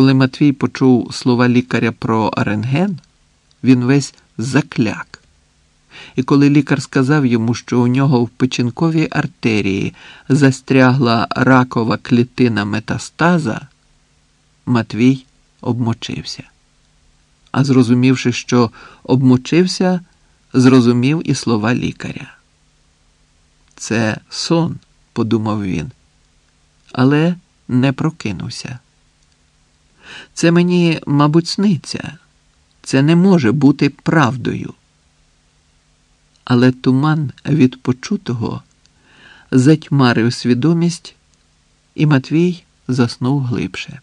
Коли Матвій почув слова лікаря про рентген, він весь закляк. І коли лікар сказав йому, що у нього в печінковій артерії застрягла ракова клітина метастаза, Матвій обмочився. А зрозумівши, що обмочився, зрозумів і слова лікаря. Це сон, подумав він, але не прокинувся. Це мені, мабуть, сниться. Це не може бути правдою. Але туман від почутого затьмарив свідомість, і Матвій заснув глибше.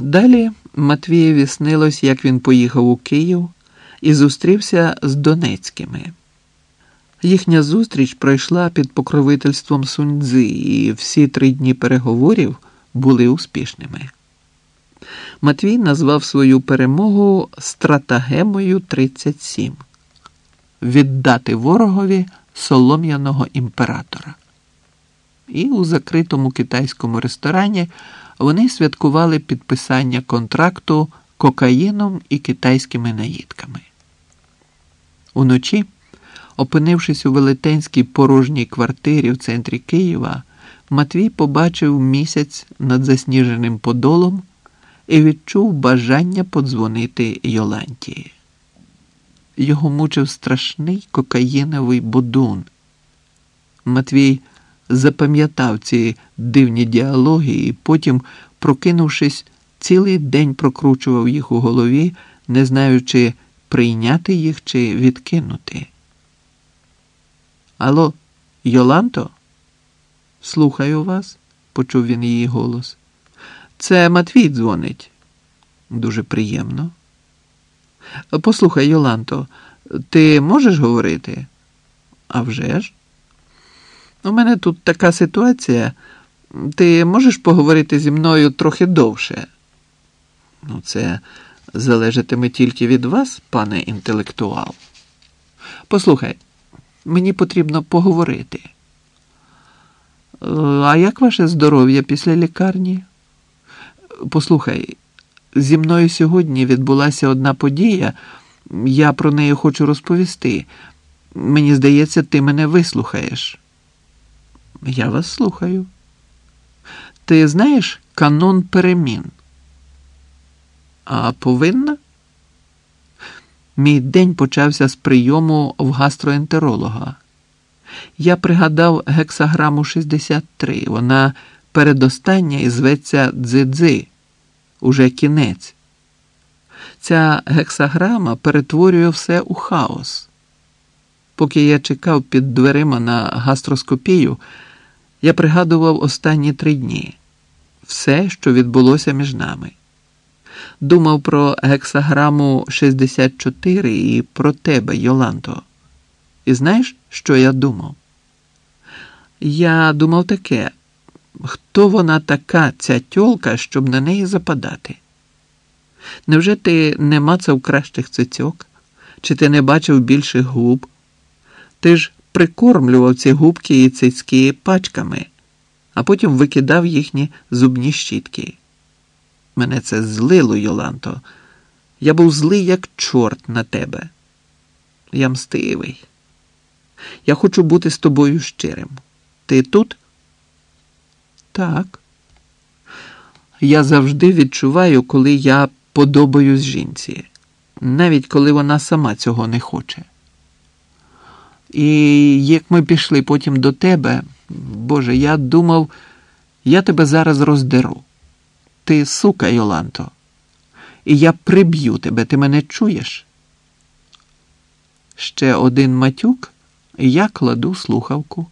Далі Матвієві снилось, як він поїхав у Київ і зустрівся з Донецькими. Їхня зустріч пройшла під покровительством Суньцзи, і всі три дні переговорів були успішними. Матвій назвав свою перемогу стратагемою 37 віддати ворогові солом'яного імператора. І у закритому китайському ресторані вони святкували підписання контракту кокаїном і китайськими наїдками. Уночі, опинившись у велетенській порожній квартирі в центрі Києва, Матвій побачив місяць над засніженим подолом і відчув бажання подзвонити Йолантії. Його мучив страшний кокаїновий будун. Матвій запам'ятав ці дивні діалоги і потім, прокинувшись, цілий день прокручував їх у голові, не знаючи, прийняти їх чи відкинути. Алло, Йоланто? Слухаю вас, почув він її голос. Це Матвій дзвонить. Дуже приємно. Послухай, Йоланто, ти можеш говорити? «А вже ж? У мене тут така ситуація. Ти можеш поговорити зі мною трохи довше? Ну, це залежатиме тільки від вас, пане інтелектуал. Послухай, мені потрібно поговорити. А як ваше здоров'я після лікарні? Послухай, зі мною сьогодні відбулася одна подія, я про неї хочу розповісти. Мені здається, ти мене вислухаєш. Я вас слухаю. Ти знаєш канон перемін? А повинна? Мій день почався з прийому в гастроентеролога. Я пригадав гексаграму 63. Вона передостання і зветься дзидзи. Уже кінець. Ця гексаграма перетворює все у хаос. Поки я чекав під дверима на гастроскопію, я пригадував останні три дні все, що відбулося між нами. Думав про гексаграму 64 і про тебе, Йоланто. І знаєш, що я думав? Я думав таке, хто вона така, ця тьолка, щоб на неї западати? Невже ти не мацав кращих цицьок? Чи ти не бачив більших губ? Ти ж прикормлював ці губки і цицьки пачками, а потім викидав їхні зубні щітки. Мене це злило, Йоланто. Я був злий, як чорт на тебе. Я мстивий. Я хочу бути з тобою щирим. Ти тут? Так. Я завжди відчуваю, коли я подобаюсь жінці, навіть коли вона сама цього не хоче. І як ми пішли потім до тебе, Боже, я думав, я тебе зараз роздеру. Ти сука, Йоланто, і я приб'ю тебе, ти мене чуєш? Ще один матюк, я кладу слухавку.